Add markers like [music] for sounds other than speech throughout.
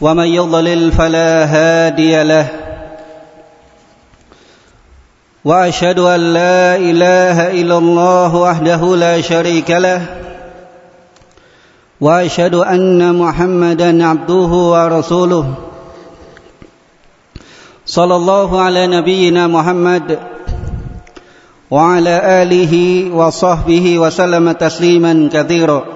ومن يضلل فلا هادي له وأشهد أن لا إله إلا الله وحده لا شريك له وأشهد أن محمدا عبده ورسوله صلى الله على نبينا محمد وعلى آله وصحبه وسلم تسليما كثيرا.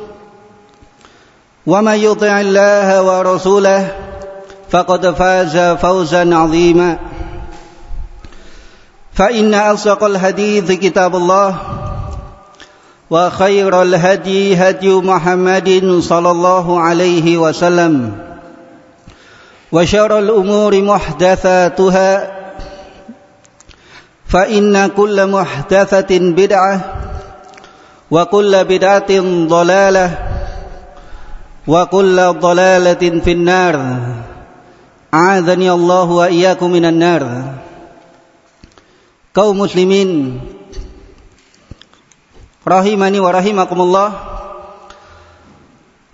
ومن يطع الله ورسوله فقد فاز فوزا عظيما. فإن أصدق الحديث كتاب الله وخير الهدي هدي محمد صلى الله عليه وسلم. وشر الأمور محدثاتها. فإن كل محدثة بدعة وكل بدعة ضلالة. وكل ضلالة في النار أعاذني الله وإياكم من النار kaum muslimin rahimani wa rahimakumullah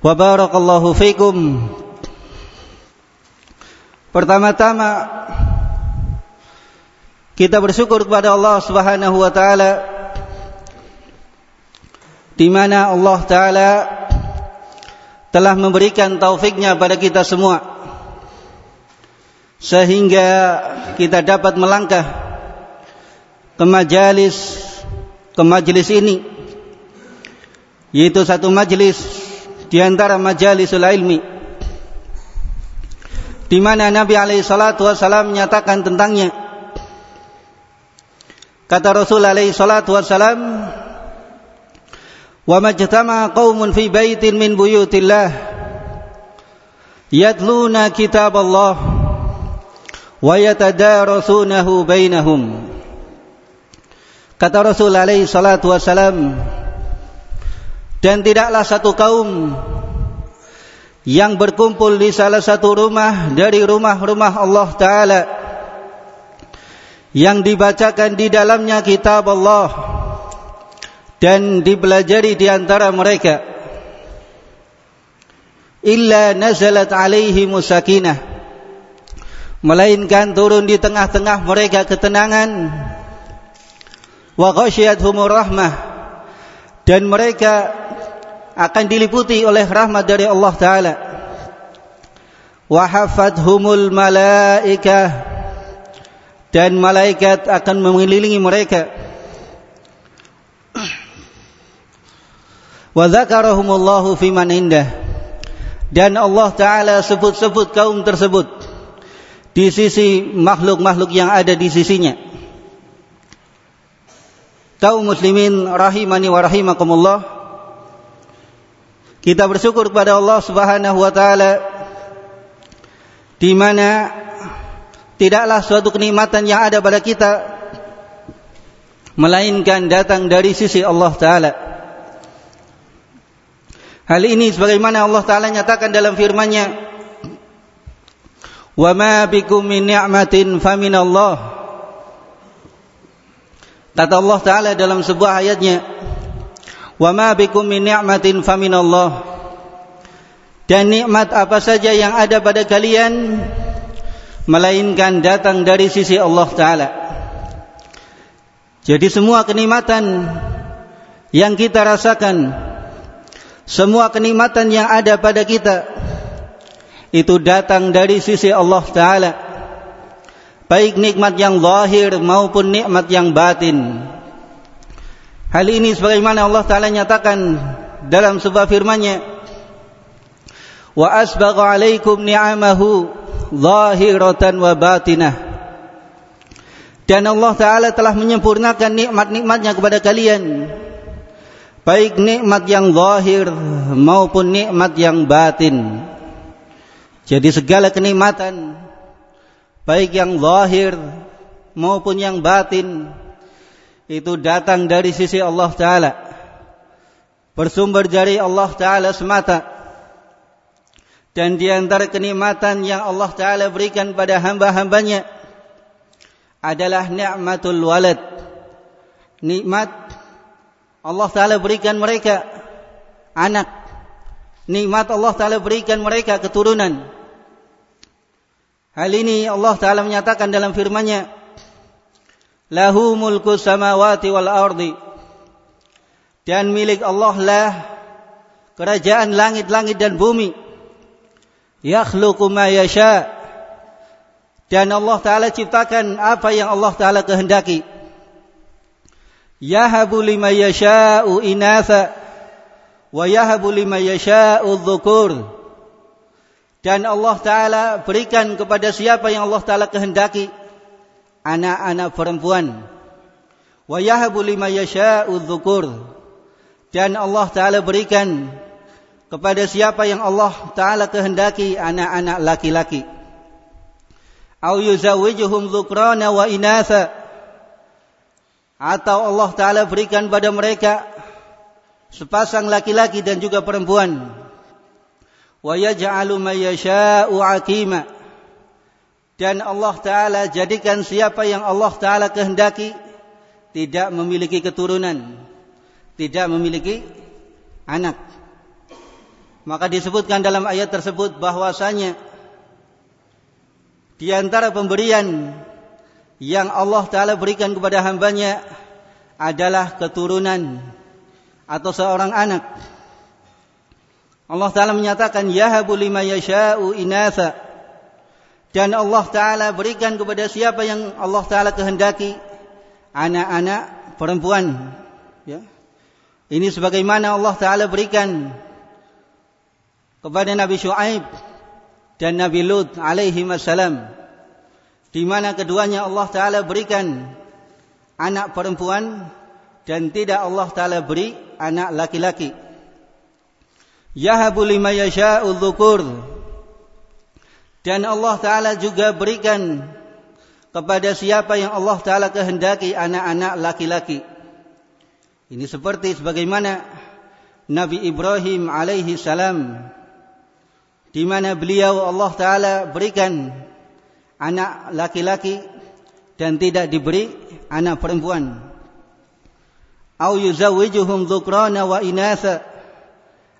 wa barakallahu fikum pertama-tama kita bersyukur kepada Allah Subhanahu wa taala di mana Allah taala telah memberikan taufiknya pada kita semua. Sehingga kita dapat melangkah ke majalis ke majelis ini. Yaitu satu majelis di antara majalisul ilmi. Di mana Nabi alaihi salatu wasallam menyatakan tentangnya. Kata Rasul alaihi salatu wasallam wa majtama qaumun fi baitin min buyutillah yatluna kitab Allah wa yatadarasunahu bainahum. Kata Rasul alaihi salatu wasalam Dan tidaklah satu kaum Yang berkumpul di salah satu rumah Dari rumah-rumah Allah Ta'ala Yang dibacakan di dalamnya kitab Allah Dan dipelajari di antara mereka. Illa nazalat alaihi musakinah. Melainkan turun di tengah-tengah mereka ketenangan. Wa ghasyiyatuhumur rahmah. Dan mereka akan diliputi oleh rahmat dari Allah taala. Wa hafathumul malaikah. Dan malaikat akan mengelilingi mereka wa dzakarahumullahu fi man indah. Dan Allah taala sebut-sebut kaum tersebut di sisi makhluk-makhluk yang ada di sisinya. Kaum muslimin rahimani wa rahimakumullah. Kita bersyukur kepada Allah Subhanahu wa taala di mana tidaklah suatu kenikmatan yang ada pada kita melainkan datang dari sisi Allah taala Hal ini sebagaimana Allah Ta'ala nyatakan dalam firman-Nya Wa ma bikum min ni'matin famin Allah. Kata Allah Ta'ala dalam sebuah ayatnya, Wa ma bikum min ni'matin famin Allah. Dan nikmat apa saja yang ada pada kalian melainkan datang dari sisi Allah Ta'ala. Jadi semua kenikmatan yang kita rasakan, semua kenikmatan yang ada pada kita itu datang dari sisi Allah Ta'ala. Baik nikmat yang zahir maupun nikmat yang batin. Hal ini sebagaimana Allah Ta'ala nyatakan dalam sebuah firman-Nya. Wa asbagha alaikum ni'amahu zahiratan wa batinah. Dan Allah Ta'ala telah menyempurnakan nikmat-nikmatnya kepada kalian baik nikmat yang zahir maupun nikmat yang batin jadi segala kenikmatan baik yang zahir maupun yang batin itu datang dari sisi Allah taala. Bersumber dari Allah taala semata. Dan di antara kenikmatan yang Allah taala berikan pada hamba-hambanya adalah nikmatul walad. Nikmat Allah taala berikan mereka anak. Nikmat Allah taala berikan mereka keturunan. Hal ini Allah Ta'ala menyatakan dalam firman-Nya, Lahu mulku samawati wal ardi. Dan milik Allah lah kerajaan langit-langit dan bumi. Yakhluqu ma yasha. Dan Allah Ta'ala ciptakan apa yang Allah Ta'ala kehendaki. Yahabu lima yasha'u inatha. Wa yahabu lima yasha'u dhukur. Dan Allah Ta'ala berikan kepada siapa yang Allah Ta'ala kehendaki? Anak-anak perempuan. Wa yahabu lima yasha'u dhukur. Dan Allah Ta'ala berikan kepada siapa yang Allah Ta'ala kehendaki? Anak-anak laki-laki. Au yuzawijuhum dhukrana wa inatha atau Allah Ta'ala berikan pada mereka sepasang laki-laki dan juga perempuan. Dan Allah taala jadikan siapa yang Allah taala kehendaki tidak memiliki keturunan tidak memiliki anak. Maka disebutkan dalam ayat tersebut bahwasanya di antara pemberian yang Allah taala berikan kepada hambanya adalah keturunan atau seorang anak. Allah Ta'ala menyatakan Yahabu lima yasha'u inatha. Dan Allah Ta'ala berikan kepada siapa yang Allah Ta'ala kehendaki? Anak-anak perempuan. Ya. Ini sebagaimana Allah Ta'ala berikan Kepada Nabi Shu'aib Dan Nabi Lut alaihi di mana keduanya Allah Ta'ala berikan anak perempuan dan tidak Allah Ta'ala beri anak laki-laki. Yahabu lima yasha'u. Dan Allah Ta'ala juga berikan kepada siapa yang Allah Ta'ala kehendaki anak-anak laki-laki. Ini seperti sebagaimana Nabi Ibrahim alaihi salam di mana beliau Allah Ta'ala berikan anak laki-laki dan tidak diberi anak perempuan. Au yuzawijuhum dhukrana wa inatha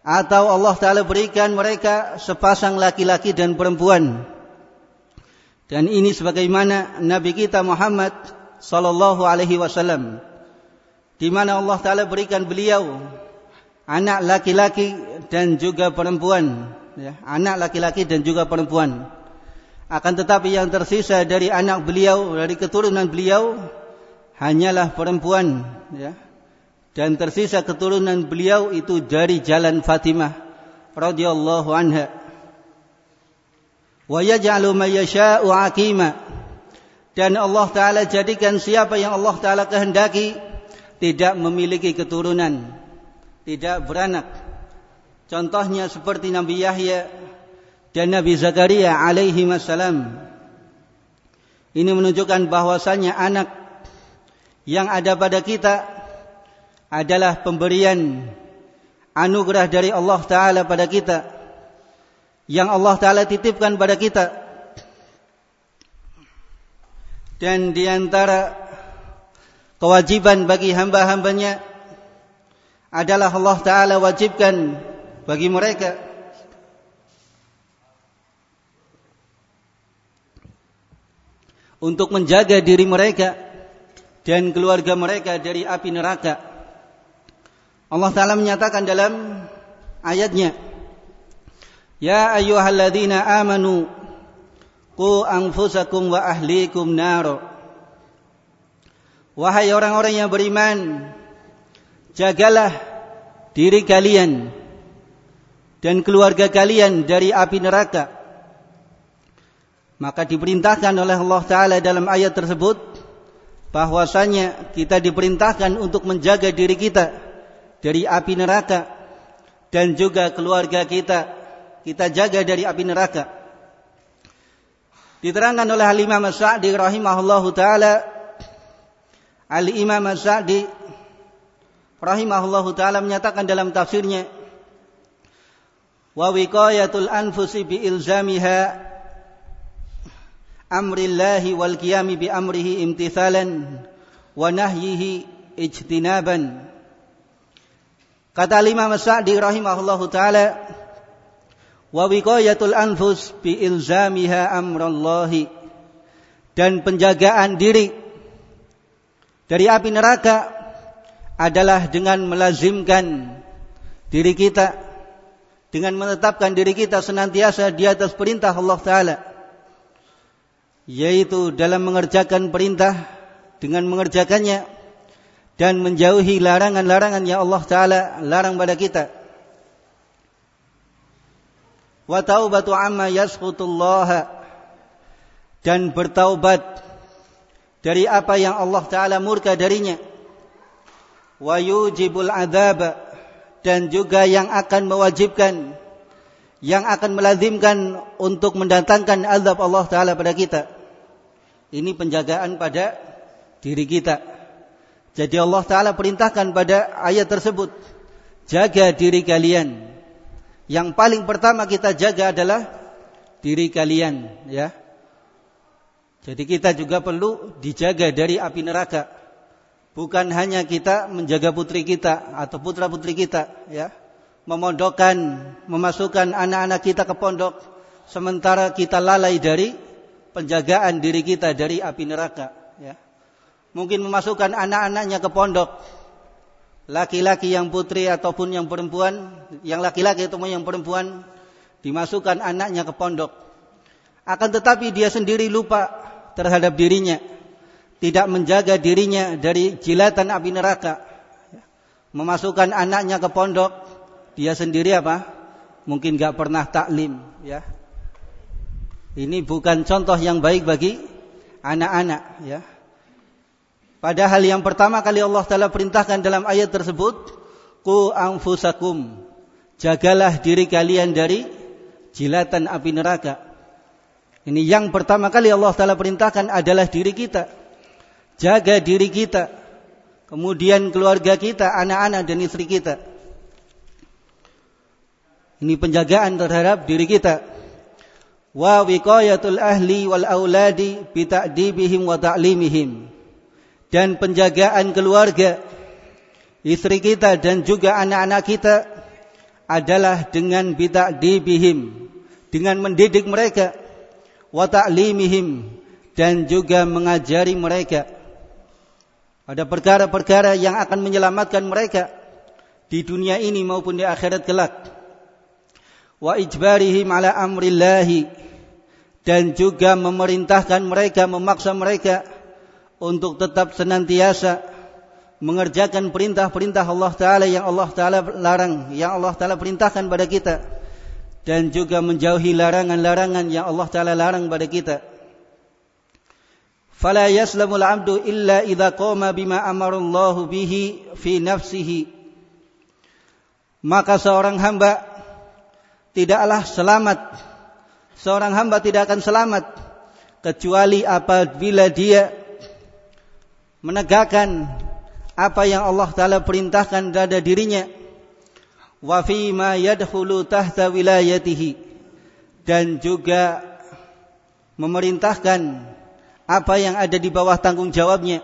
atau Allah Ta'ala berikan mereka sepasang laki-laki dan perempuan. Dan ini sebagaimana Nabi kita Muhammad Sallallahu Alaihi Wasallam, di mana Allah Ta'ala berikan beliau anak laki-laki dan juga perempuan, ya, anak laki-laki dan juga perempuan. Akan tetapi yang tersisa dari anak beliau, dari keturunan beliau, hanyalah perempuan, ya, dan tersisa keturunan beliau itu dari jalan Fatimah radhiyallahu anha. Wa yaj'alu may yasha'u aqima. Dan Allah taala jadikan siapa yang Allah taala kehendaki tidak memiliki keturunan tidak beranak. Contohnya seperti Nabi Yahya dan Nabi Zakaria alaihi ini menunjukkan bahwasanya anak yang ada pada kita adalah pemberian anugerah dari Allah Ta'ala pada kita yang Allah Ta'ala titipkan pada kita. Dan di antara kewajiban bagi hamba-hambanya adalah Allah Ta'ala wajibkan bagi mereka untuk menjaga diri mereka dan keluarga mereka dari api neraka. Allah Ta'ala menyatakan dalam ayatnya, Ya ayyuhalladzina amanu Qu anfusakum wa ahlikum naro Wahai orang-orang yang beriman Jagalah diri kalian Dan keluarga kalian dari api neraka Maka diperintahkan oleh Allah Ta'ala dalam ayat tersebut bahwasanya kita diperintahkan untuk menjaga diri kita dari api neraka dan juga keluarga kita kita jaga dari api neraka. Diterangkan oleh Al-Imam As-Sa'di rahimahullahu taala Al-Imam As-Sa'di rahimahullahu taala menyatakan dalam tafsirnya wa wiqayatul anfusi bi ilzamiha amrillahi wal qiyami bi amrihi imtithalan wa nahyihi ijtinaban. Kata Imam Sa'di rahimahullahu taala wa wiqayatul anfus bi ilzamiha amrallahi. Dan penjagaan diri dari api neraka adalah dengan melazimkan diri kita dengan menetapkan diri kita senantiasa di atas perintah Allah taala yaitu dalam mengerjakan perintah dengan mengerjakannya dan menjauhi larangan-larangan yang Allah taala larang pada kita. Wa taubatu amma yasqutullah dan bertaubat dari apa yang Allah taala murka darinya. Wa yujibul dan juga yang akan mewajibkan yang akan melazimkan untuk mendatangkan azab Allah taala pada kita ini penjagaan pada diri kita jadi Allah taala perintahkan pada ayat tersebut jaga diri kalian yang paling pertama kita jaga adalah diri kalian, ya. Jadi kita juga perlu dijaga dari api neraka. Bukan hanya kita menjaga putri kita atau putra-putri kita, ya. Memondokkan, memasukkan anak-anak kita ke pondok sementara kita lalai dari penjagaan diri kita dari api neraka, ya. Mungkin memasukkan anak-anaknya ke pondok laki-laki yang putri ataupun yang perempuan, yang laki-laki ataupun yang perempuan dimasukkan anaknya ke pondok. Akan tetapi dia sendiri lupa terhadap dirinya, tidak menjaga dirinya dari jilatan api neraka. Memasukkan anaknya ke pondok, dia sendiri apa? Mungkin gak pernah taklim, ya. Ini bukan contoh yang baik bagi anak-anak, ya. Padahal yang pertama kali Allah Ta'ala perintahkan dalam ayat tersebut, Ku anfusakum, jagalah diri kalian dari jilatan api neraka. Ini yang pertama kali Allah Ta'ala perintahkan adalah diri kita. Jaga diri kita. Kemudian keluarga kita, anak-anak dan istri kita. Ini penjagaan terhadap diri kita. Wa wiqayatul ahli wal auladi bita'dibihim wa ta'limihim. Dan penjagaan keluarga istri kita dan juga anak-anak kita adalah dengan bita'dibihim dengan mendidik mereka wa ta'limihim dan juga mengajari mereka. Ada perkara-perkara yang akan menyelamatkan mereka di dunia ini maupun di akhirat kelak. Wa ijbarihim ala amrillahi dan juga memerintahkan mereka memaksa mereka untuk tetap senantiasa mengerjakan perintah-perintah Allah Ta'ala yang Allah Ta'ala larang, yang Allah Ta'ala perintahkan pada kita. Dan juga menjauhi larangan-larangan yang Allah Ta'ala larang pada kita. Fala yaslamul abdu illa idha qoma bima amarullahu bihi fi nafsihi. Maka seorang hamba tidaklah selamat. Seorang hamba tidak akan selamat kecuali apabila dia menegakkan apa yang Allah taala perintahkan pada dirinya. Wa ma tahta wilayatihi. Dan juga memerintahkan apa yang ada di bawah tanggung jawabnya.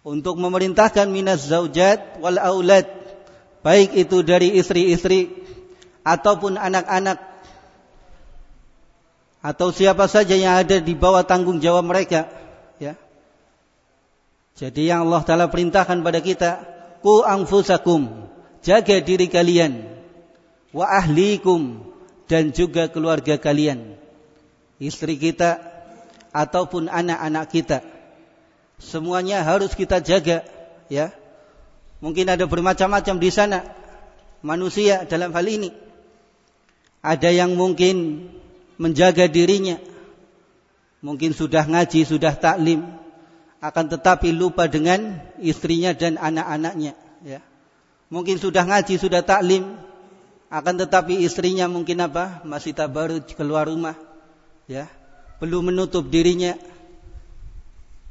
Untuk memerintahkan minas zaujat wal aulad. Baik itu dari istri-istri ataupun anak-anak atau siapa saja yang ada di bawah tanggung jawab mereka ya. Jadi yang Allah taala perintahkan pada kita ku anfusakum jaga diri kalian wa ahlikum dan juga keluarga kalian istri kita ataupun anak-anak kita. Semuanya harus kita jaga ya. Mungkin ada bermacam-macam di sana manusia dalam hal ini. Ada yang mungkin menjaga dirinya. Mungkin sudah ngaji sudah taklim. Akan tetapi lupa dengan istrinya dan anak-anaknya ya. Mungkin sudah ngaji sudah taklim. Akan tetapi istrinya mungkin apa? Masih tak baru keluar rumah ya. Belum menutup dirinya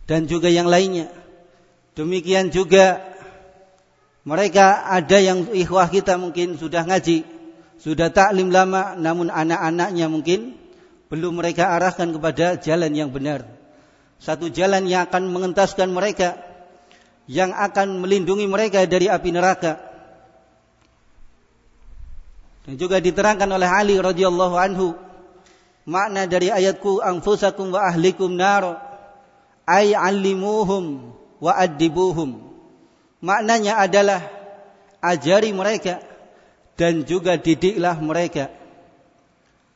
dan juga yang lainnya. Demikian juga mereka ada yang ikhwah kita mungkin sudah ngaji, sudah taklim lama namun anak-anaknya mungkin belum mereka arahkan kepada jalan yang benar. Satu jalan yang akan mengentaskan mereka, yang akan melindungi mereka dari api neraka. Dan juga diterangkan oleh Ali radhiyallahu anhu makna dari ayatku anfusakum wa ahlikum nar ay alimuhum wa adibuhum. Maknanya adalah ajari mereka dan juga didiklah mereka.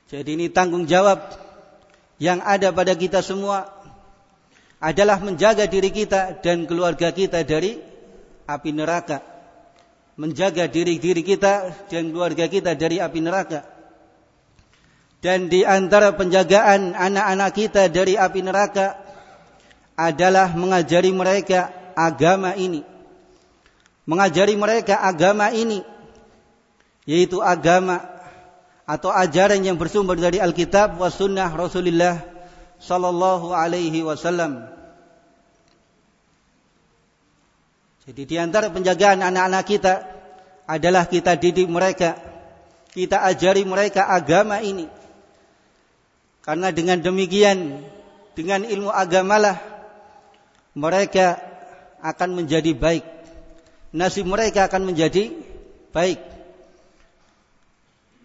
Jadi ini tanggung jawab yang ada pada kita semua adalah menjaga diri kita dan keluarga kita dari api neraka. Menjaga diri-diri kita dan keluarga kita dari api neraka. Dan di antara penjagaan anak-anak kita dari api neraka adalah mengajari mereka agama ini. Mengajari mereka agama ini yaitu agama atau ajaran yang bersumber dari Alkitab wa sunnah Rasulullah sallallahu alaihi wasallam. Jadi di antara penjagaan anak-anak kita adalah kita didik mereka, kita ajari mereka agama ini. Karena dengan demikian, dengan ilmu agamalah mereka akan menjadi baik. Nasib mereka akan menjadi baik.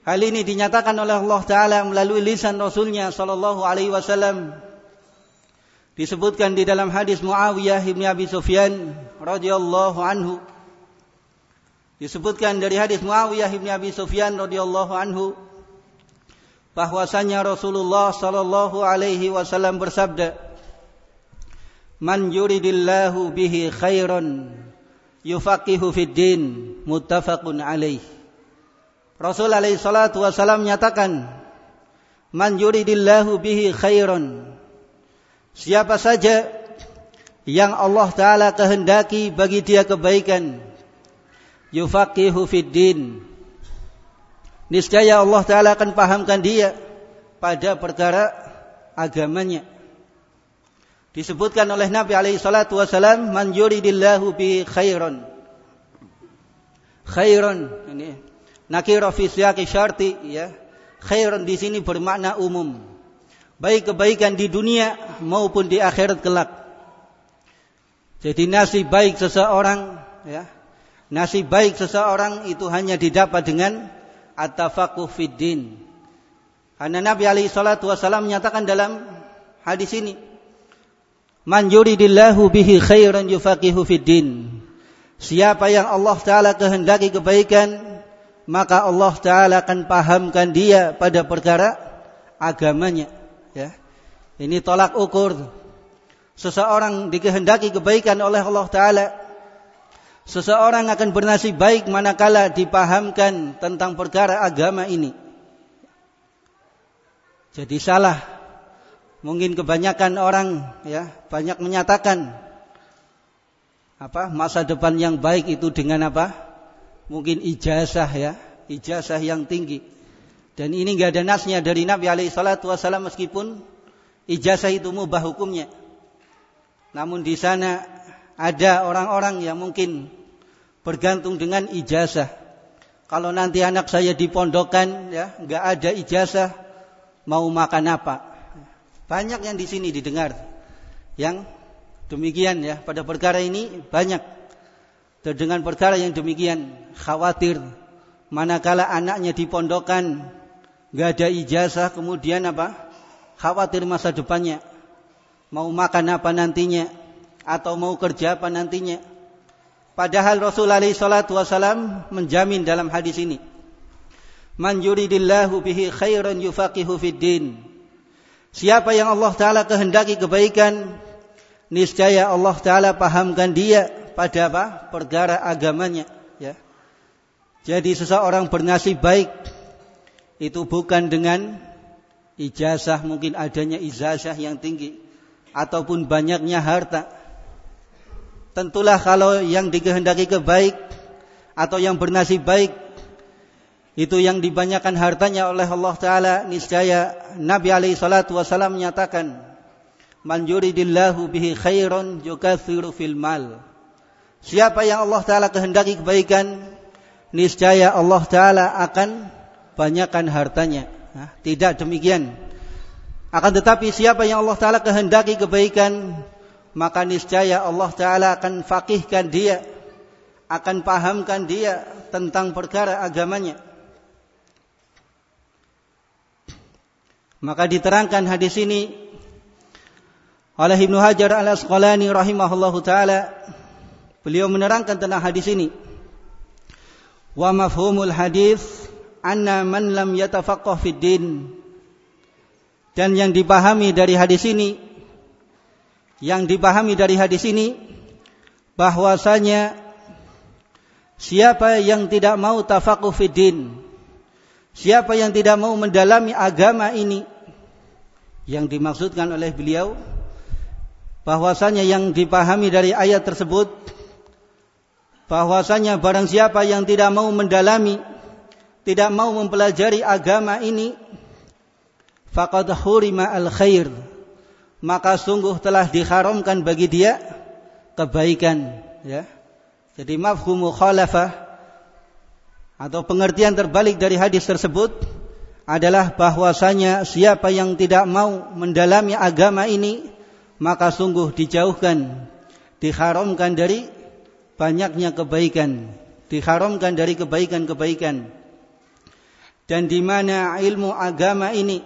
Hal ini dinyatakan oleh Allah Taala melalui lisan Rasulnya Sallallahu Alaihi Wasallam. Disebutkan di dalam hadis Muawiyah bin Abi Sufyan radhiyallahu anhu. Disebutkan dari hadis Muawiyah bin Abi Sufyan radhiyallahu anhu bahwasanya Rasulullah Sallallahu Alaihi Wasallam bersabda, Man yuridillahu bihi khairan yufaqihu fid din muttafaqun alaih. Rasul alaihi salatu wasallam menyatakan Man yuridillahu bihi khairan Siapa saja yang Allah taala kehendaki bagi dia kebaikan yufaqihu fid din. Niscaya Allah taala akan pahamkan dia pada perkara agamanya. Disebutkan oleh Nabi alaihi salatu wasalam man yuridillahu bi khairan khairan ini nakira fi siyaqi syarti ya. Khairan di sini bermakna umum. Baik kebaikan di dunia maupun di akhirat kelak. Jadi nasib baik seseorang ya. Nasib baik seseorang itu hanya didapat dengan at-tafaqquh fid din. Karena Nabi alaihi salatu wasallam menyatakan dalam hadis ini Man yuridillahu bihi khairan yufaqihu fid din. Siapa yang Allah Ta'ala kehendaki kebaikan, maka Allah Ta'ala akan pahamkan dia pada perkara agamanya. Ya. Ini tolak ukur. Seseorang dikehendaki kebaikan oleh Allah Ta'ala. Seseorang akan bernasib baik manakala dipahamkan tentang perkara agama ini. Jadi salah mungkin kebanyakan orang ya banyak menyatakan apa masa depan yang baik itu dengan apa mungkin ijazah ya ijazah yang tinggi. Dan ini nggak ada nasnya dari Nabi alaihi salatu wasallam meskipun ijazah itu mubah hukumnya. Namun di sana ada orang-orang yang mungkin bergantung dengan ijazah. Kalau nanti anak saya dipondokan ya nggak ada ijazah mau makan apa? Banyak yang di sini didengar yang demikian ya pada perkara ini banyak. Terdengar perkara yang demikian khawatir. Manakala anaknya dipondokan nggak ada ijazah kemudian apa? Khawatir masa depannya. Mau makan apa nantinya? Atau mau kerja apa nantinya? Padahal Rasulullah SAW menjamin dalam hadis ini man yuridillahu bihi khairan yufaqihu fid din. Siapa yang Allah Ta'ala kehendaki kebaikan, niscaya Allah Ta'ala pahamkan dia pada apa? Perkara agamanya. Jadi seseorang bernasib baik itu bukan dengan ijazah mungkin adanya ijazah yang tinggi ataupun banyaknya harta. Tentulah kalau yang dikehendaki kebaik atau yang bernasib baik itu yang dibanyakan hartanya oleh Allah Ta'ala niscaya Nabi alaihi salatu wasallam menyatakan man yuridillahu bihi khairan fil mal siapa yang Allah Ta'ala kehendaki kebaikan niscaya Allah Ta'ala akan banyakkan hartanya nah, tidak demikian akan tetapi siapa yang Allah Ta'ala kehendaki kebaikan maka niscaya Allah Ta'ala akan fakihkan dia akan pahamkan dia tentang perkara agamanya Maka diterangkan hadis ini oleh Ibnu Hajar Al Asqalani rahimahullahu taala. Beliau menerangkan tentang hadis ini. Wa mafhumul hadis anna man lam fid din. Dan yang dipahami dari hadis ini yang dipahami dari hadis ini bahwasanya siapa yang tidak mau tafaqquh fid din Siapa yang tidak mau mendalami agama ini yang dimaksudkan oleh beliau bahwasanya yang dipahami dari ayat tersebut bahwasanya barang siapa yang tidak mau mendalami tidak mau mempelajari agama ini faqad hurima al khair maka sungguh telah diharamkan bagi dia kebaikan ya. Jadi mafhum mukhalafah atau pengertian terbalik dari hadis tersebut adalah bahwasanya siapa yang tidak mau mendalami agama ini maka sungguh dijauhkan diharamkan dari banyaknya kebaikan diharamkan dari kebaikan-kebaikan dan di mana ilmu agama ini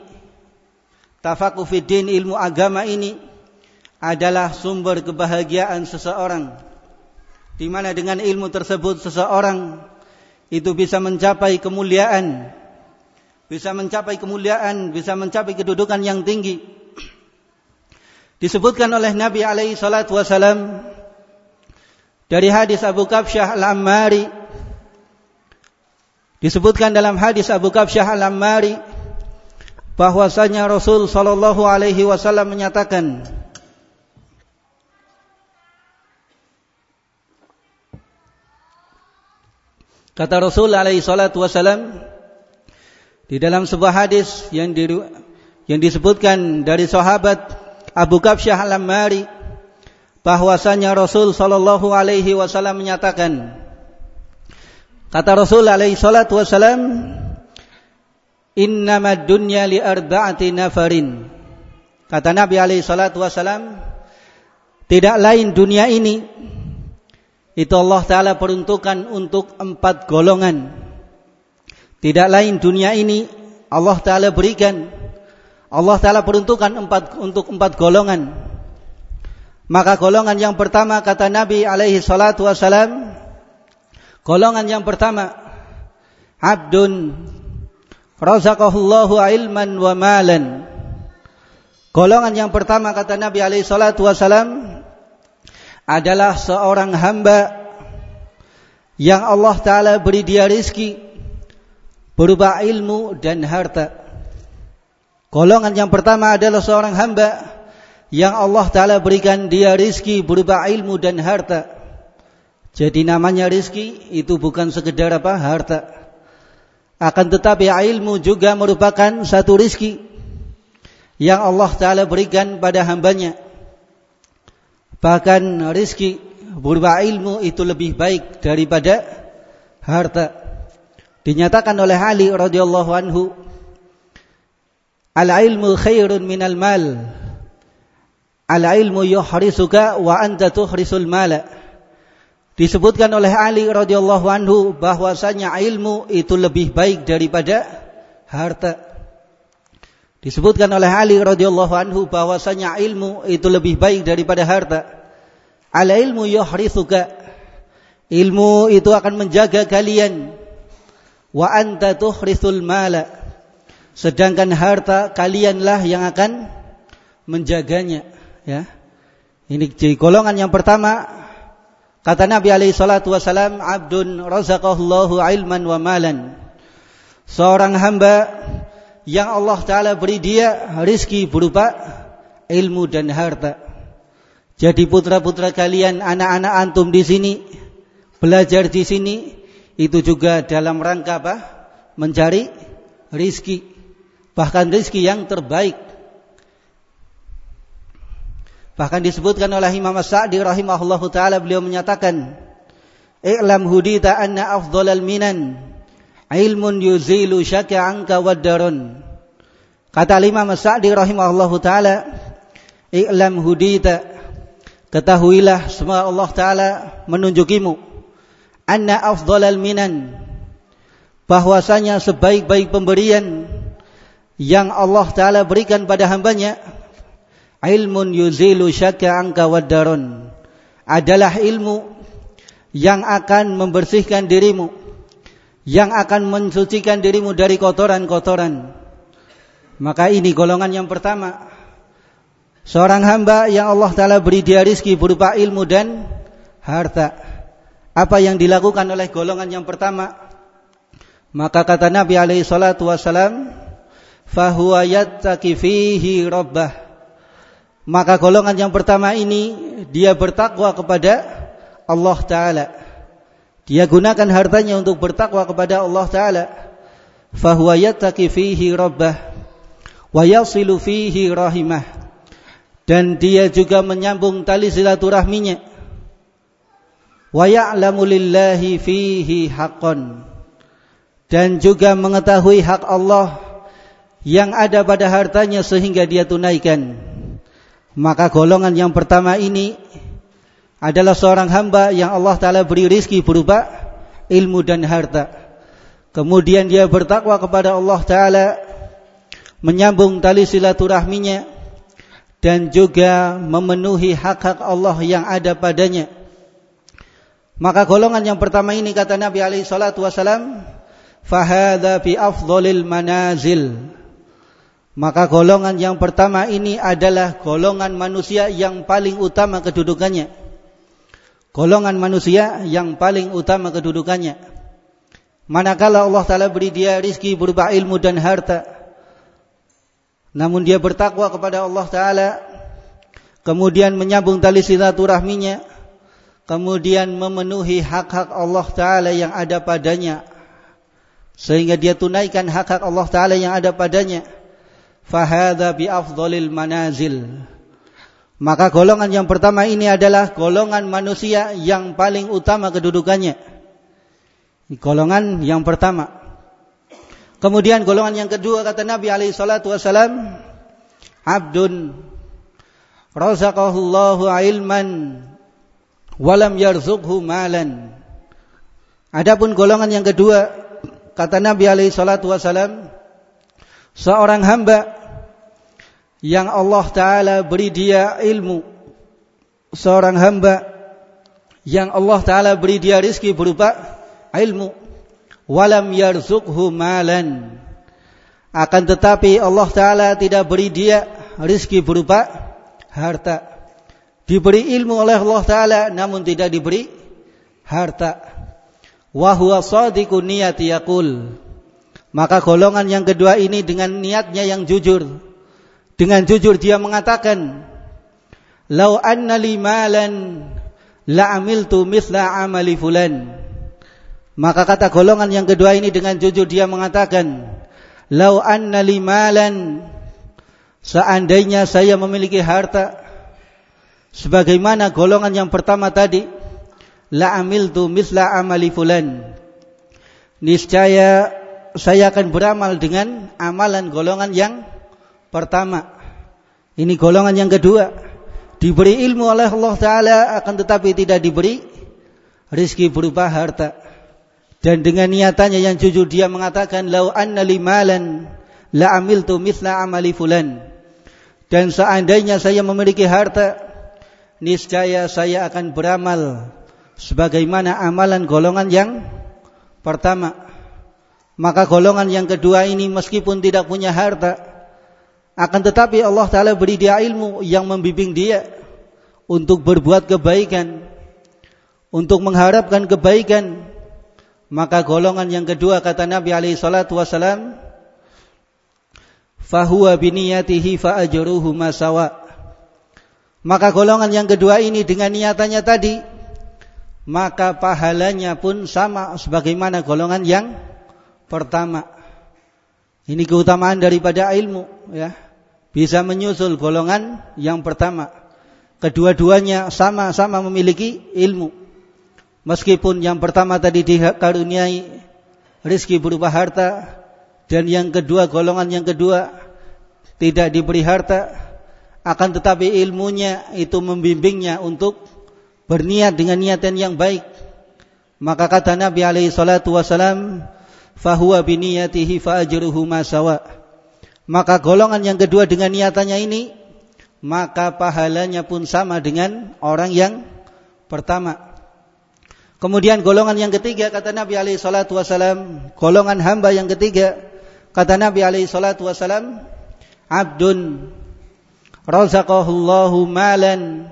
tafakuh fiddin ilmu agama ini adalah sumber kebahagiaan seseorang di mana dengan ilmu tersebut seseorang itu bisa mencapai kemuliaan, bisa mencapai kemuliaan, bisa mencapai kedudukan yang tinggi. Disebutkan oleh Nabi alaihi salatu wasalam dari hadis Abu Kabsyah Al-Ammari. Disebutkan dalam hadis Abu Kabsyah Al-Ammari bahwasanya Rasul sallallahu alaihi wasallam menyatakan Kata Rasul alaihi salatu di dalam sebuah hadis yang di, yang disebutkan dari sahabat Abu Kabsyah Al-Ammari bahwasanya Rasul sallallahu alaihi wasallam menyatakan kata Rasul alaihi salatu wasalam innamad dunya li arba'ati nafarin kata Nabi alaihi salatu tidak lain dunia ini itu Allah Ta'ala peruntukkan untuk empat golongan. Tidak lain dunia ini Allah Ta'ala berikan. Allah Ta'ala peruntukkan empat, untuk empat golongan. Maka golongan yang pertama kata Nabi alaihi salatu wasalam. Golongan yang pertama. Abdun. Razaqahullahu ilman wa malan. Golongan yang pertama kata Nabi alaihi salatu wasalam adalah seorang hamba yang Allah Ta'ala beri dia rizki berupa ilmu dan harta. Golongan yang pertama adalah seorang hamba yang Allah Ta'ala berikan dia rizki berupa ilmu dan harta. Jadi namanya rizki itu bukan sekedar apa harta. Akan tetapi ilmu juga merupakan satu rizki yang Allah Ta'ala berikan pada hambanya. Bahkan rizki berupa ilmu itu lebih baik daripada harta. Dinyatakan oleh Ali radhiyallahu anhu Al-ilmu khairun minal mal. Al-ilmu yuhrisuka wa anta tuhrisul mala. Disebutkan oleh Ali radhiyallahu anhu bahwasanya ilmu itu lebih baik daripada harta. Disebutkan oleh Ali radhiyallahu anhu bahwasanya ilmu itu lebih baik daripada harta. Al ilmu yuhrisuka. Ilmu itu akan menjaga kalian. Wa anta tuhrisul mala. Sedangkan harta kalianlah yang akan menjaganya, ya. Ini jadi golongan yang pertama Kata Nabi alaihi salatu wasalam, "Abdun razaqallahu ilman wa malan." Seorang hamba yang Allah taala beri dia rizki berupa ilmu dan harta. Jadi putra-putra kalian, anak-anak antum di sini belajar di sini itu juga dalam rangka apa? Mencari rizki. Bahkan rizki yang terbaik Bahkan disebutkan oleh Imam As-Sa'di rahimahullahu taala beliau menyatakan, "I'lam hudita anna afdhalal minan ilmun yuzilu syaka anka wadarun." Kata Imam As-Sa'di rahimahullahu taala, "I'lam hudita" Ketahuilah semua Allah taala menunjukimu anna afdhalal minan bahwasanya sebaik-baik pemberian yang Allah taala berikan pada hambanya ilmun yuzilu syakka angka wadarun adalah ilmu yang akan membersihkan dirimu yang akan mensucikan dirimu dari kotoran-kotoran. Maka ini golongan yang pertama. Seorang hamba yang Allah taala beri dia rizki berupa ilmu dan harta. Apa yang dilakukan oleh golongan yang pertama? Maka kata Nabi alaihi salatu wasalam fahuwa yattaqi fihi maka golongan yang pertama ini dia bertakwa kepada Allah taala. Dia gunakan hartanya untuk bertakwa kepada Allah taala. Fahuwa yattaqi fihi rabbah wa yasilu fihi rahimah. Dan dia juga menyambung tali silaturahminya. Wa ya'lamu lillahi fihi haqqan. Dan juga mengetahui hak Allah yang ada pada hartanya sehingga dia tunaikan maka golongan yang pertama ini adalah seorang hamba yang Allah Ta'ala beri rizki berupa ilmu dan harta. Kemudian dia bertakwa kepada Allah Ta'ala, menyambung tali silaturahminya, dan juga memenuhi hak-hak Allah yang ada padanya. Maka golongan yang pertama ini kata Nabi alaihi salatu wasalam, "Fahadha fi afdhalil manazil." Maka golongan yang pertama ini adalah golongan manusia yang paling utama kedudukannya. Golongan manusia yang paling utama kedudukannya. Manakala Allah Ta'ala beri dia rizki berupa ilmu dan harta. Namun dia bertakwa kepada Allah Ta'ala. Kemudian menyambung tali silaturahminya. Kemudian memenuhi hak-hak Allah Ta'ala yang ada padanya. Sehingga dia tunaikan hak-hak Allah Ta'ala yang ada padanya fahada bi afdhalil manazil. Maka golongan yang pertama ini adalah golongan manusia yang paling utama kedudukannya. Golongan yang pertama. Kemudian golongan yang kedua kata Nabi alaihi salatu wasalam abdun razaqahullahu ilman walam yarzuqhu malan. Adapun golongan yang kedua kata Nabi alaihi salatu wasalam seorang hamba yang Allah Ta'ala beri dia ilmu. Seorang hamba. Yang Allah Ta'ala beri dia rizki berupa ilmu. Walam yarzukhu malan. Akan tetapi Allah Ta'ala tidak beri dia rizki berupa harta. Diberi ilmu oleh Allah Ta'ala namun tidak diberi harta. Wahuwa sadiqun niyati yakul maka golongan yang kedua ini dengan niatnya yang jujur dengan jujur dia mengatakan, "Lau anna li malan la amiltu mithla amali fulan." Maka kata golongan yang kedua ini dengan jujur dia mengatakan, "Lau anna li malan seandainya saya memiliki harta sebagaimana golongan yang pertama tadi, la amiltu mithla amali fulan." Niscaya saya akan beramal dengan amalan golongan yang pertama. Ini golongan yang kedua. Diberi ilmu oleh Allah Ta'ala akan tetapi tidak diberi rizki berupa harta. Dan dengan niatannya yang jujur dia mengatakan, Lau anna limalan la amiltu mithla amali fulan. Dan seandainya saya memiliki harta, niscaya saya akan beramal sebagaimana amalan golongan yang pertama. Maka golongan yang kedua ini meskipun tidak punya harta, akan tetapi Allah Ta'ala beri dia ilmu yang membimbing dia untuk berbuat kebaikan, untuk mengharapkan kebaikan. Maka golongan yang kedua kata Nabi alaihi salatu wasalam, fahuwa biniyatihi fa'ajruhu masawa. Maka golongan yang kedua ini dengan niatannya tadi, maka pahalanya pun sama sebagaimana golongan yang pertama. Ini keutamaan daripada ilmu, ya bisa menyusul golongan yang pertama. Kedua-duanya sama-sama memiliki ilmu. Meskipun yang pertama tadi dikaruniai rizki berupa harta dan yang kedua golongan yang kedua tidak diberi harta akan tetapi ilmunya itu membimbingnya untuk berniat dengan niatan yang baik maka kata Nabi alaihi salatu wasalam fahuwa biniyatihi fa maka golongan yang kedua dengan niatannya ini maka pahalanya pun sama dengan orang yang pertama. Kemudian golongan yang ketiga kata Nabi alaihi salatu wasalam, golongan hamba yang ketiga kata Nabi alaihi salatu wasalam, abdun razaqahullahu malan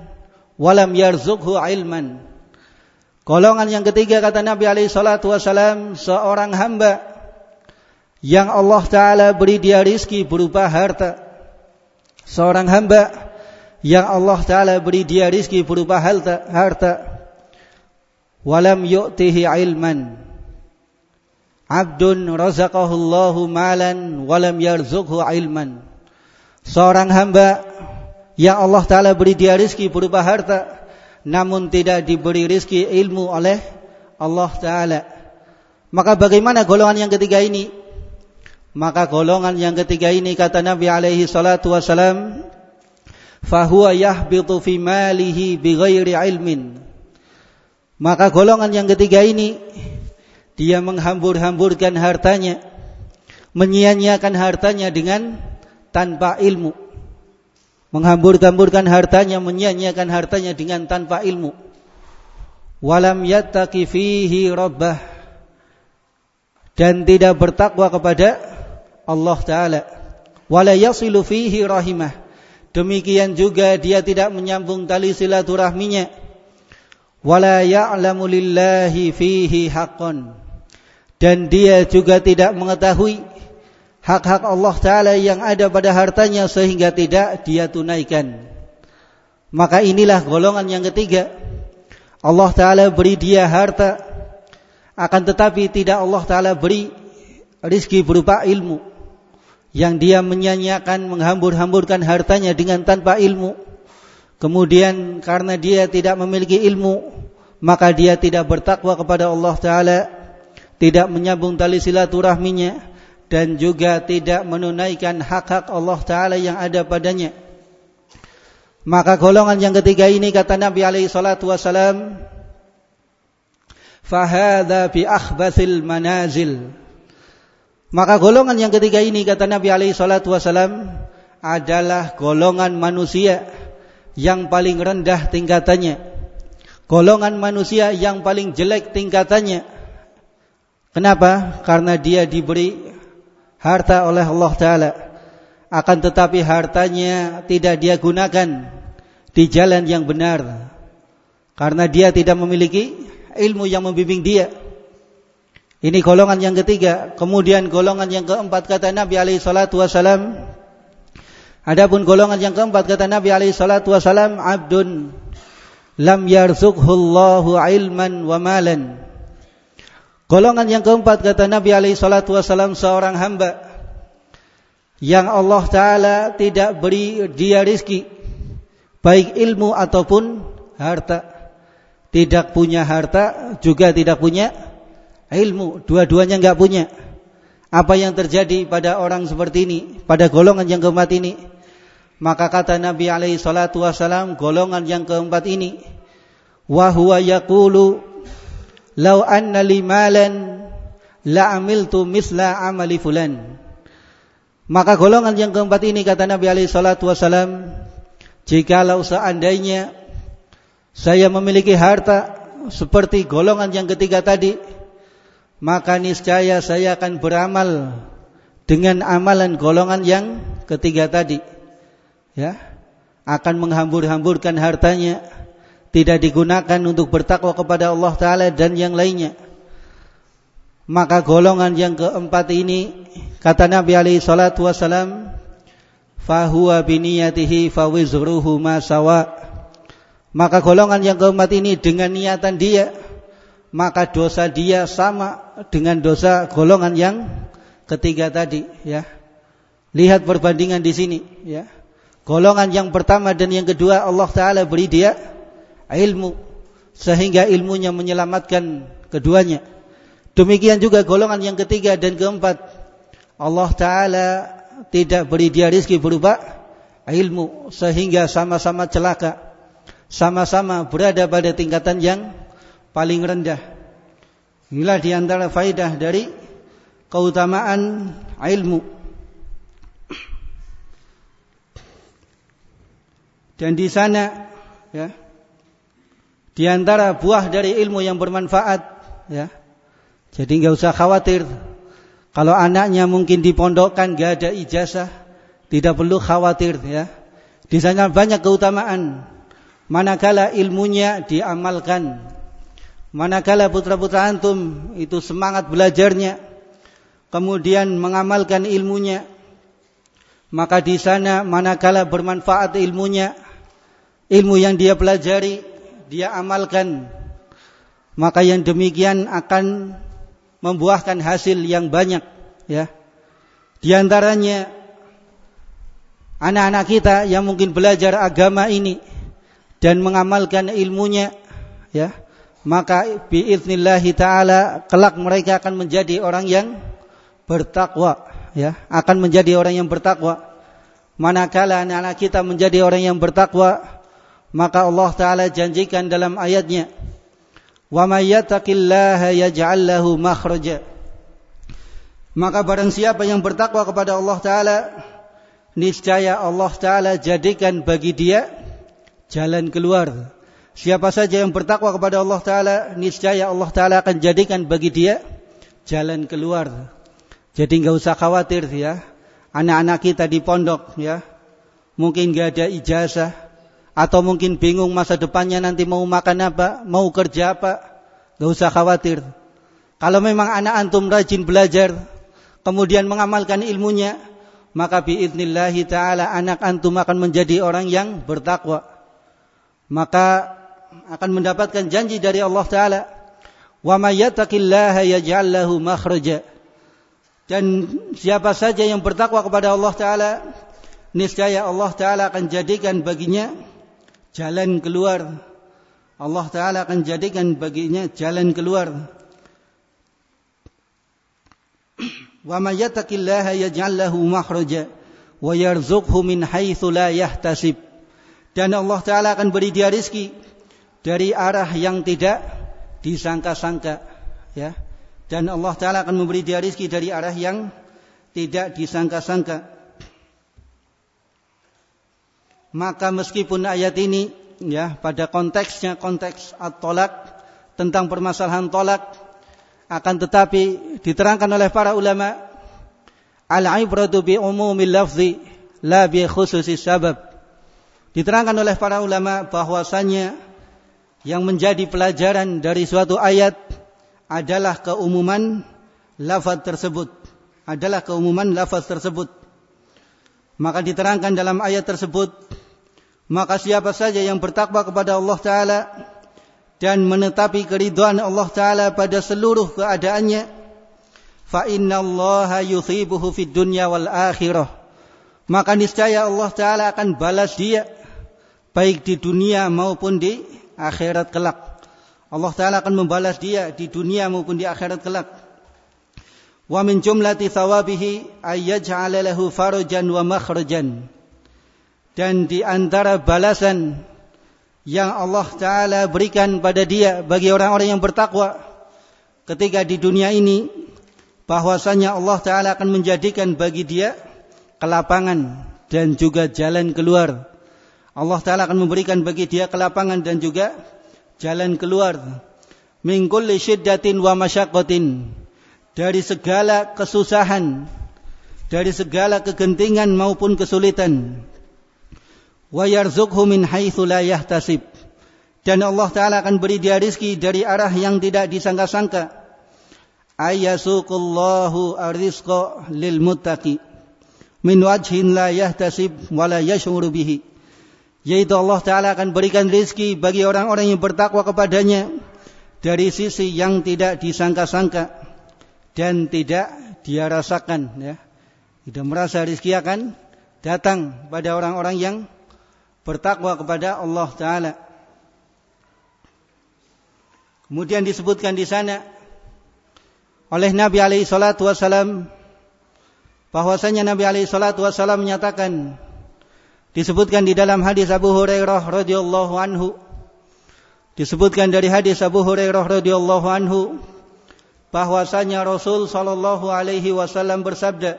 walam yarzuqhu ilman. Golongan yang ketiga kata Nabi alaihi salatu wasalam, seorang hamba yang Allah Ta'ala beri dia rizki berupa harta. Seorang hamba yang Allah Ta'ala beri dia rizki berupa harta. harta. Walam yu'tihi ilman. Abdun razaqahullahu malan walam yarzukhu ilman. Seorang hamba yang Allah Ta'ala beri dia rizki berupa harta. Namun tidak diberi rizki ilmu oleh Allah Ta'ala. Maka bagaimana golongan yang ketiga ini? Maka golongan yang ketiga ini kata Nabi alaihi salatu wasalam, fahuwa yahbitu fi malihi bighairi ilmin. Maka golongan yang ketiga ini dia menghambur-hamburkan hartanya, menyia-nyiakan hartanya dengan tanpa ilmu. Menghambur-hamburkan hartanya, menyia-nyiakan hartanya dengan tanpa ilmu. Walam yattaqi fihi rabbah dan tidak bertakwa kepada Allah Ta'ala. Wala yasilu fihi rahimah. Demikian juga dia tidak menyambung tali silaturahminya. Wala ya'lamu lillahi fihi haqqan. Dan dia juga tidak mengetahui hak-hak Allah Ta'ala yang ada pada hartanya sehingga tidak dia tunaikan. Maka inilah golongan yang ketiga. Allah Ta'ala beri dia harta. Akan tetapi tidak Allah Ta'ala beri rizki berupa ilmu yang dia menyanyiakan menghambur-hamburkan hartanya dengan tanpa ilmu. Kemudian karena dia tidak memiliki ilmu maka dia tidak bertakwa kepada Allah taala tidak menyambung tali silaturahminya dan juga tidak menunaikan hak-hak Allah taala yang ada padanya. Maka golongan yang ketiga ini kata Nabi alaihi salatu wasalam fahadha bi akhbathil manazil maka golongan yang ketiga ini kata Nabi alaihi salatu wasalam adalah golongan manusia yang paling rendah tingkatannya. Golongan manusia yang paling jelek tingkatannya. Kenapa? Karena dia diberi harta oleh Allah taala. Akan tetapi hartanya tidak dia gunakan di jalan yang benar. Karena dia tidak memiliki ilmu yang membimbing dia ini golongan yang ketiga. Kemudian golongan yang keempat kata Nabi alaihi salatu wasalam. Adapun golongan yang keempat kata Nabi alaihi salatu wasalam, abdun lam yarzuqhullahu ilman wa malan. Golongan yang keempat kata Nabi alaihi salatu wasalam seorang hamba yang Allah taala tidak beri dia rizki baik ilmu ataupun harta. Tidak punya harta juga tidak punya ilmu, dua-duanya enggak punya. apa yang terjadi pada orang seperti ini, pada golongan yang keempat ini. Maka kata Nabi alaihi salatu wasalam, golongan yang keempat ini, wa huwa yaqulu law anna li malan la amiltu misla amali fulan. Maka golongan yang keempat ini kata Nabi alaihi salatu wasalam, jikalau seandainya saya memiliki harta seperti golongan yang ketiga tadi, maka niscaya saya akan beramal dengan amalan golongan yang ketiga tadi. Ya, akan menghambur-hamburkan hartanya, tidak digunakan untuk bertakwa kepada Allah Taala dan yang lainnya. Maka golongan yang keempat ini kata Nabi alaihi salatu wasalam, fahuwa biniyatihi fawizruhu ma sawa. Maka golongan yang keempat ini dengan niatan dia maka dosa dia sama dengan dosa golongan yang ketiga tadi ya. Lihat perbandingan di sini ya. Golongan yang pertama dan yang kedua Allah taala beri dia ilmu sehingga ilmunya menyelamatkan keduanya. Demikian juga golongan yang ketiga dan keempat Allah taala tidak beri dia rizki berupa ilmu sehingga sama-sama celaka. Sama-sama berada pada tingkatan yang paling rendah. Inilah di antara faidah dari keutamaan ilmu. Dan di sana, ya, di antara buah dari ilmu yang bermanfaat, ya. Jadi nggak usah khawatir kalau anaknya mungkin dipondokkan gak ada ijazah, tidak perlu khawatir, ya. Di sana banyak keutamaan. Manakala ilmunya diamalkan, Manakala putra-putra antum itu semangat belajarnya, kemudian mengamalkan ilmunya, maka di sana manakala bermanfaat ilmunya, ilmu yang dia pelajari, dia amalkan, maka yang demikian akan membuahkan hasil yang banyak, ya. Di antaranya anak-anak kita yang mungkin belajar agama ini dan mengamalkan ilmunya, ya maka biiznillahi taala kelak mereka akan menjadi orang yang bertakwa ya. Akan menjadi orang yang bertakwa. Manakala anak-anak kita menjadi orang yang bertakwa maka Allah taala janjikan dalam ayatnya wa may yattaqillaha yaj'al lahu makhraja. Maka barang siapa yang bertakwa kepada Allah taala niscaya Allah taala jadikan bagi dia jalan keluar Siapa saja yang bertakwa kepada Allah Ta'ala, niscaya Allah Ta'ala akan jadikan bagi dia jalan keluar. Jadi nggak usah khawatir ya. Anak-anak kita di pondok ya. Mungkin nggak ada ijazah. Atau mungkin bingung masa depannya nanti mau makan apa, mau kerja apa. Nggak usah khawatir. Kalau memang anak antum rajin belajar, kemudian mengamalkan ilmunya, maka biidnillahi ta'ala anak antum akan menjadi orang yang bertakwa. Maka akan mendapatkan janji dari Allah taala wa may yattaqillaha yaj'al lahu makhraja. Dan siapa saja yang bertakwa kepada Allah taala niscaya Allah taala akan jadikan baginya jalan keluar. Allah taala akan jadikan baginya jalan keluar. Wa may yattaqillaha yaj'al lahu makhraja wa yarzuqhu min haitsu la yahtasib. Dan Allah taala akan beri dia rezeki dari arah yang tidak disangka-sangka ya. Dan Allah taala akan memberi dia rizki dari arah yang tidak disangka-sangka. Maka meskipun ayat ini ya pada konteksnya konteks at-tolak tentang permasalahan tolak akan tetapi diterangkan oleh para ulama al-ibratu bi umumil lafzi la bi khususi sabab. Diterangkan oleh para ulama bahwasanya yang menjadi pelajaran dari suatu ayat adalah keumuman lafaz tersebut. Adalah keumuman lafaz tersebut. Maka diterangkan dalam ayat tersebut maka siapa saja yang bertakwa kepada Allah taala dan menetapi keridhaan Allah taala pada seluruh keadaannya fa innallaha yuthibuhu fid dunya wal akhirah. Maka niscaya Allah taala akan balas dia baik di dunia maupun di akhirat kelak. Allah Ta'ala akan membalas dia di dunia maupun di akhirat kelak. Wa min jumlati thawabihi ayyaj'ala lahu farajan wa makhrajan. Dan di antara balasan yang Allah Ta'ala berikan pada dia bagi orang-orang yang bertakwa ketika di dunia ini bahwasanya Allah Ta'ala akan menjadikan bagi dia kelapangan dan juga jalan keluar. Allah Ta'ala akan memberikan bagi dia kelapangan dan juga jalan keluar. Min kulli syiddatin wa masyakotin dari segala kesusahan, dari segala kegentingan maupun kesulitan. Wa yarzuqhu min haitsu la yahtasib. Dan Allah Ta'ala akan beri dia rizki dari arah yang tidak disangka-sangka. Ayyasuqullahu arizqa lil muttaqi. Min wajhin la yahtasib wa la yash'uru bihi. Yaitu Allah Ta'ala akan berikan rizki bagi orang-orang yang bertakwa kepadanya. Dari sisi yang tidak disangka-sangka dan tidak dia rasakan ya. Tidak merasa rizki akan datang pada orang-orang yang bertakwa kepada Allah taala. Kemudian disebutkan di sana oleh Nabi alaihi salatu wasalam bahwasanya Nabi alaihi salatu wasalam menyatakan disebutkan di dalam hadis Abu Hurairah radhiyallahu anhu. Disebutkan dari hadis Abu Hurairah radhiyallahu anhu bahwasanya Rasul sallallahu alaihi wasallam bersabda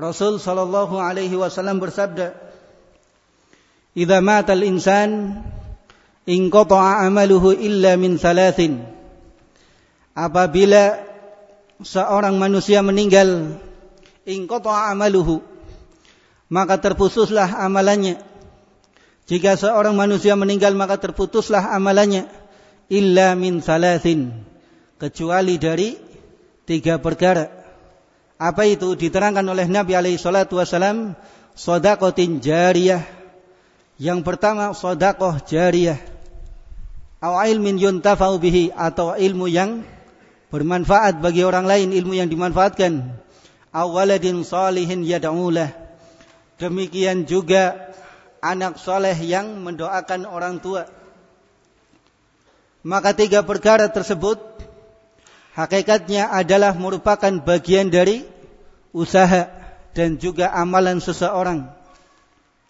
Rasul sallallahu alaihi wasallam bersabda Idza al-insan inqata'a amaluhu illa min thalathin. Apabila seorang manusia meninggal inqata'a amaluhu maka terputuslah amalannya jika seorang manusia meninggal maka terputuslah amalannya illa min thalathin kecuali dari tiga perkara. Apa itu diterangkan oleh Nabi alaihi salatu wasalam sodakotin jariyah. Yang pertama sodakoh jariyah. Aw ilmin yuntafau bihi atau ilmu yang bermanfaat bagi orang lain, ilmu yang dimanfaatkan. Aw waladin salihin yad'ulah. Demikian juga anak soleh yang mendoakan orang tua. Maka tiga perkara tersebut hakikatnya adalah merupakan bagian dari usaha dan juga amalan seseorang.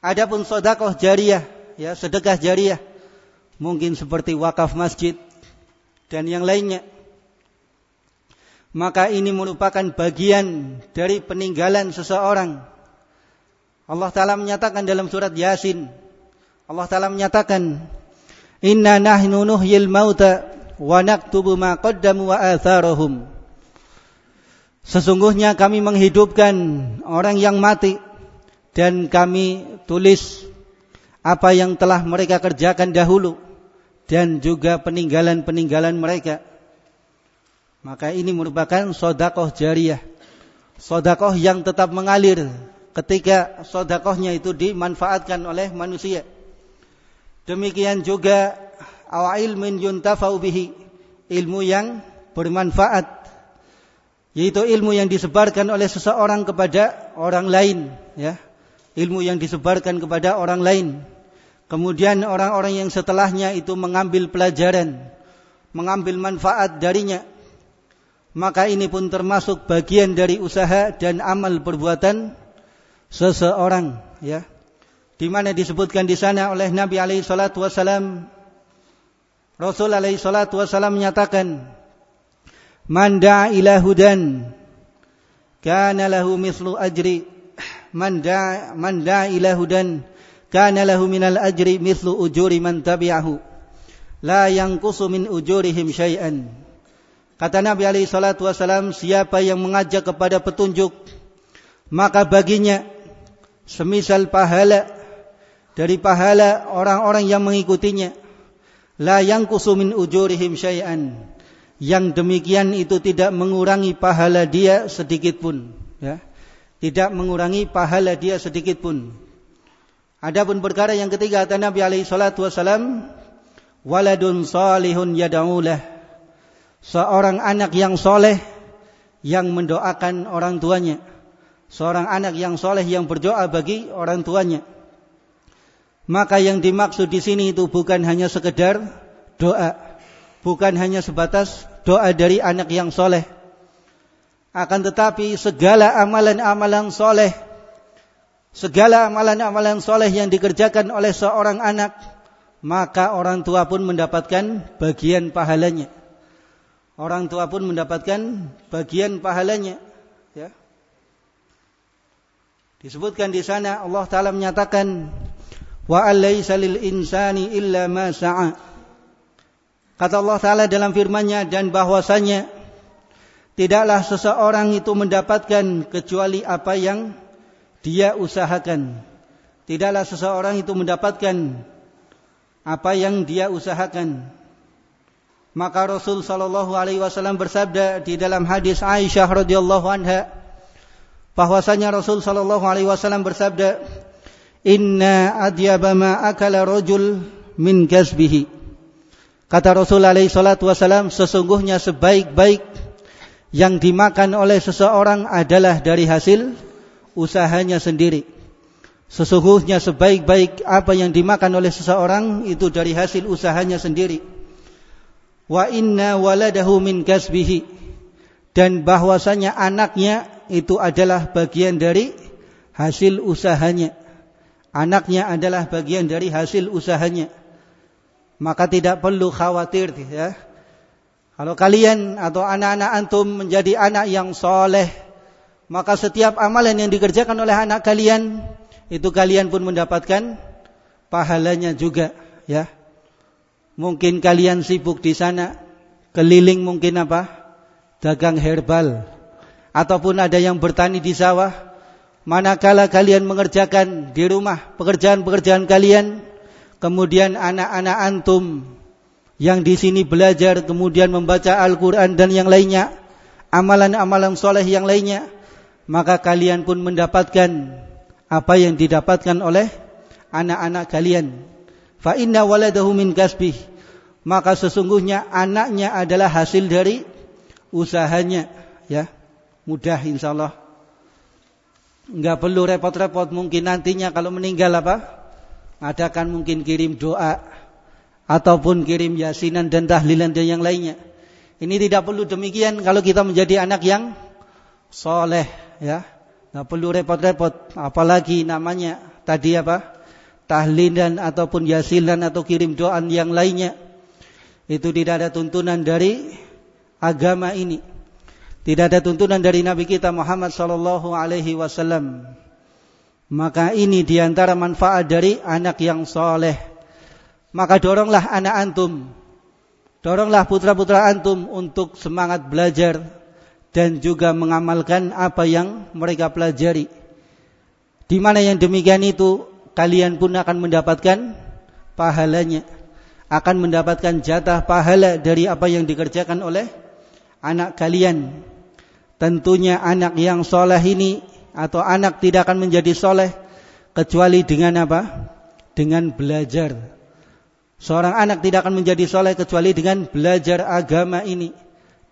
Adapun sodakoh jariah, ya sedekah jariah, mungkin seperti wakaf masjid dan yang lainnya. Maka ini merupakan bagian dari peninggalan seseorang. Allah Ta'ala menyatakan dalam surat Yasin. Allah Ta'ala menyatakan, Inna nahnu nuhyil mauta wa naktubu ma qaddamu wa atharahum. Sesungguhnya kami menghidupkan orang yang mati dan kami tulis apa yang telah mereka kerjakan dahulu dan juga peninggalan-peninggalan mereka. Maka ini merupakan sodakoh jariah. Sodakoh yang tetap mengalir ketika sodakohnya itu dimanfaatkan oleh manusia. Demikian juga aw ilmin yuntafau bihi ilmu yang bermanfaat yaitu ilmu yang disebarkan oleh seseorang kepada orang lain ya. Ilmu yang disebarkan kepada orang lain. Kemudian orang-orang yang setelahnya itu mengambil pelajaran mengambil manfaat darinya. Maka ini pun termasuk bagian dari usaha dan amal perbuatan seseorang ya. Di mana disebutkan di sana oleh Nabi alaihi salatu wasalam Rasul alaihi salatu wasallam menyatakan Man da'a ila hudan kana lahu mislu ajri. Man da'a man da'a ila hudan kana lahu minal ajri mislu ujuri man tabi'ahu. La yanqusu min ujurihim syai'an. Kata Nabi alaihi salatu wasallam siapa yang mengajak kepada petunjuk maka baginya semisal pahala dari pahala orang-orang yang mengikutinya. La yang kusumin ujurihim syai'an. Yang demikian itu tidak mengurangi pahala dia sedikit pun ya. Tidak mengurangi pahala dia sedikit pun. Adapun perkara yang ketiga kata Nabi alaihi salatu wasalam waladun salihun yad'ulah seorang anak yang soleh yang mendoakan orang tuanya seorang anak yang soleh yang berdoa bagi orang tuanya maka yang dimaksud di sini itu bukan hanya sekedar doa, bukan hanya sebatas doa dari anak yang soleh, Akan tetapi segala amalan-amalan soleh, segala amalan-amalan soleh yang dikerjakan oleh seorang anak, maka orang tua pun mendapatkan bagian pahalanya. Orang tua pun mendapatkan bagian pahalanya. Disebutkan di sana Allah Taala menyatakan wa alaysa lil insani illa ma sa'a. Kata Allah Taala dalam firman-Nya dan bahwasanya Tidaklah seseorang itu mendapatkan kecuali apa yang dia usahakan. Tidaklah seseorang itu mendapatkan apa yang dia usahakan. Maka Rasul sallallahu alaihi wasallam bersabda di dalam hadis Aisyah radhiyallahu anha bahwasanya Rasul sallallahu alaihi wasallam bersabda, "Inna adyaba ma akala rajul min kasbihi." Kata Rasul alaihi salatu wasallam, sesungguhnya sebaik-baik yang dimakan oleh seseorang adalah dari hasil usahanya sendiri. Sesungguhnya sebaik-baik apa yang dimakan oleh seseorang itu dari hasil usahanya sendiri. Wa inna waladahu min kasbihi dan bahwasanya anaknya itu adalah bagian dari hasil usahanya. Anaknya adalah bagian dari hasil usahanya. Maka tidak perlu khawatir ya kalau kalian atau anak-anak antum menjadi anak yang soleh, maka setiap amalan yang dikerjakan oleh anak kalian, itu kalian pun mendapatkan pahalanya juga, ya. Mungkin kalian sibuk di sana, keliling mungkin apa? Dagang herbal. Ataupun ada yang bertani di sawah. Manakala kalian mengerjakan di rumah pekerjaan-pekerjaan kalian, kemudian anak-anak antum yang di sini belajar kemudian membaca Al-Quran dan yang lainnya, amalan-amalan soleh yang lainnya, maka kalian pun mendapatkan apa yang didapatkan oleh anak-anak kalian. Fa inna waladahu min kasbih. Maka sesungguhnya anaknya adalah hasil dari usahanya, ya. Mudah insyaallah. Enggak perlu repot-repot mungkin nantinya kalau meninggal apa? Adakan mungkin kirim doa ataupun kirim yasinan dan tahlilan dan yang lainnya. Ini tidak perlu demikian kalau kita menjadi anak yang soleh, ya. Tidak perlu repot-repot, apalagi namanya tadi apa? Tahlilan ataupun yasinan atau kirim doa yang lainnya. Itu tidak ada tuntunan dari agama ini. Tidak ada tuntunan dari Nabi kita Muhammad sallallahu alaihi wasallam. Maka ini di antara manfaat dari anak yang soleh. Maka doronglah anak antum, doronglah putra-putra antum untuk semangat belajar dan juga mengamalkan apa yang mereka pelajari. Di mana yang demikian itu kalian pun akan mendapatkan pahalanya, akan mendapatkan jatah pahala dari apa yang dikerjakan oleh anak kalian. Tentunya anak yang soleh ini atau anak tidak akan menjadi soleh kecuali dengan apa? Dengan belajar Seorang anak tidak akan menjadi soleh kecuali dengan belajar agama ini,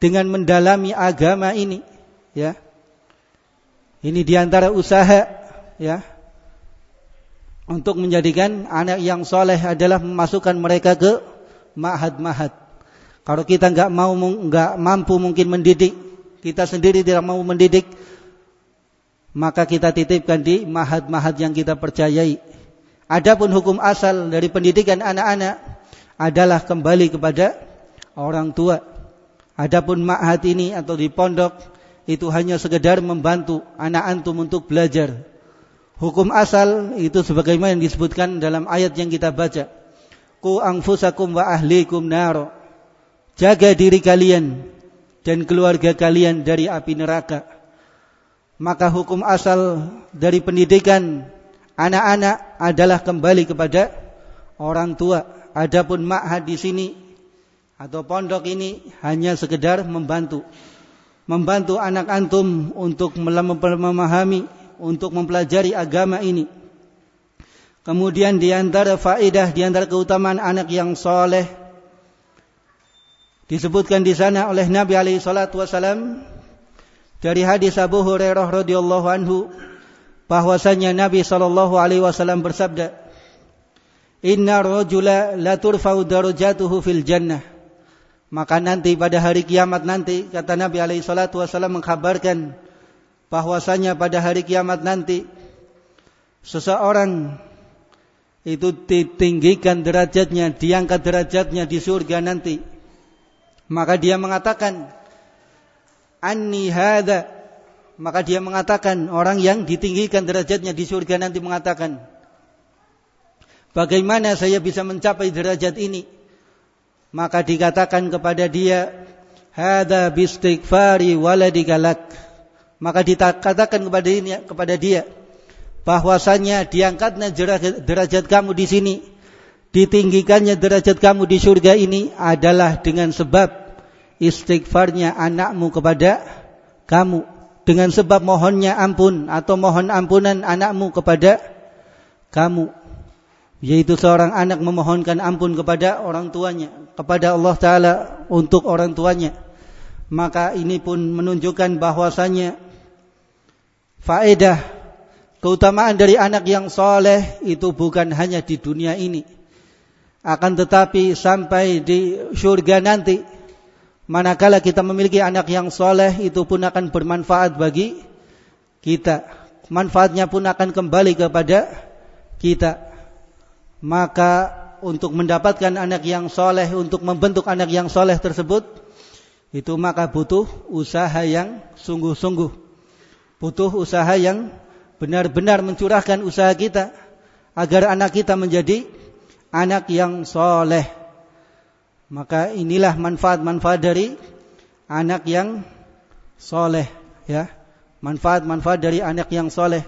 dengan mendalami agama ini, ya. Ini di antara usaha, ya, untuk menjadikan anak yang soleh adalah memasukkan mereka ke mahad-mahad. Kalau kita nggak mau nggak mampu mungkin mendidik, kita sendiri tidak mau mendidik, maka kita titipkan di mahad-mahad yang kita percayai. Adapun hukum asal dari pendidikan anak-anak adalah kembali kepada orang tua. Adapun ma'had ini atau di pondok itu hanya sekedar membantu anak antum untuk belajar. Hukum asal itu sebagaimana yang disebutkan dalam ayat yang kita baca. Ku anfusakum wa ahlikum naro. Jaga diri kalian dan keluarga kalian dari api neraka. Maka hukum asal dari pendidikan anak-anak adalah kembali kepada orang tua. Adapun ma'had di sini atau pondok ini hanya sekedar membantu. Membantu anak antum untuk memahami, untuk mempelajari agama ini. Kemudian di antara faedah, di antara keutamaan anak yang soleh disebutkan di sana oleh Nabi alaihi salatu wasalam dari hadis Abu Hurairah radhiyallahu anhu bahwasanya Nabi sallallahu alaihi wasallam bersabda, "Inna rajula la turfa'u darajatuhu fil jannah Maka nanti pada hari kiamat nanti kata Nabi alaihi salatu wasallam mengkabarkan bahwasanya pada hari kiamat nanti seseorang itu ditinggikan derajatnya, diangkat derajatnya di surga nanti. Maka dia mengatakan, "Anni hadza." Maka dia mengatakan, orang yang ditinggikan derajatnya di surga nanti mengatakan, "Bagaimana saya bisa mencapai derajat ini?" maka dikatakan kepada dia hada bistighfari waladika lak maka dikatakan kepada dia, kepada dia bahwasanya diangkatnya derajat kamu di sini ditinggikannya derajat kamu di surga ini adalah dengan sebab istighfarnya anakmu kepada kamu dengan sebab mohonnya ampun atau mohon ampunan anakmu kepada kamu yaitu seorang anak memohonkan ampun kepada orang tuanya, kepada Allah Ta'ala untuk orang tuanya. Maka ini pun menunjukkan bahwasanya faedah keutamaan dari anak yang soleh itu bukan hanya di dunia ini. Akan tetapi sampai di surga nanti, manakala kita memiliki anak yang soleh itu pun akan bermanfaat bagi kita. Manfaatnya pun akan kembali kepada kita maka untuk mendapatkan anak yang soleh, untuk membentuk anak yang soleh tersebut, itu maka butuh usaha yang sungguh-sungguh. Butuh usaha yang benar-benar mencurahkan usaha kita agar anak kita menjadi anak yang soleh. Maka inilah manfaat-manfaat dari anak yang soleh, ya. Manfaat-manfaat dari anak yang soleh.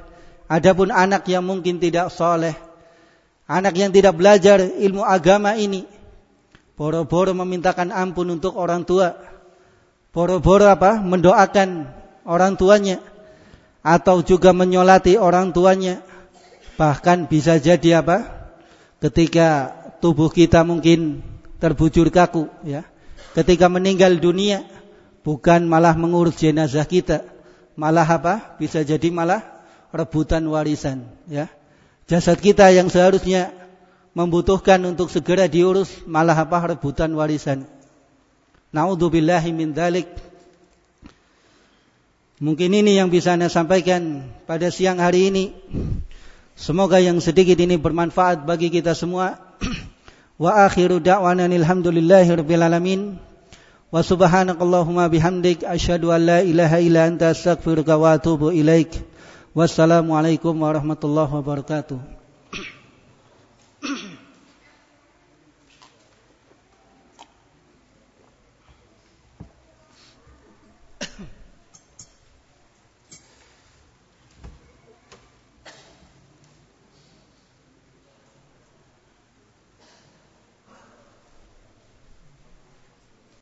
Adapun anak yang mungkin tidak soleh, Anak yang tidak belajar ilmu agama ini boro-boro memintakan ampun untuk orang tua. Boro-boro apa? Mendoakan orang tuanya atau juga menyolati orang tuanya. Bahkan bisa jadi apa? Ketika tubuh kita mungkin terbujur kaku ya. Ketika meninggal dunia bukan malah mengurus jenazah kita, malah apa? Bisa jadi malah rebutan warisan ya jasad kita yang seharusnya membutuhkan untuk segera diurus malah apa rebutan warisan. Naudzubillahi min dalik. Mungkin ini yang bisa Anda sampaikan pada siang hari ini. Semoga yang sedikit ini bermanfaat bagi kita semua. [clears throat] Wa akhiru da'wana alhamdulillahi rabbil alamin. Wa subhanakallahumma bihamdik asyhadu an la ilaha illa anta astaghfiruka wa atubu ilaik. Wassalamualaikum warahmatullahi wabarakatuh.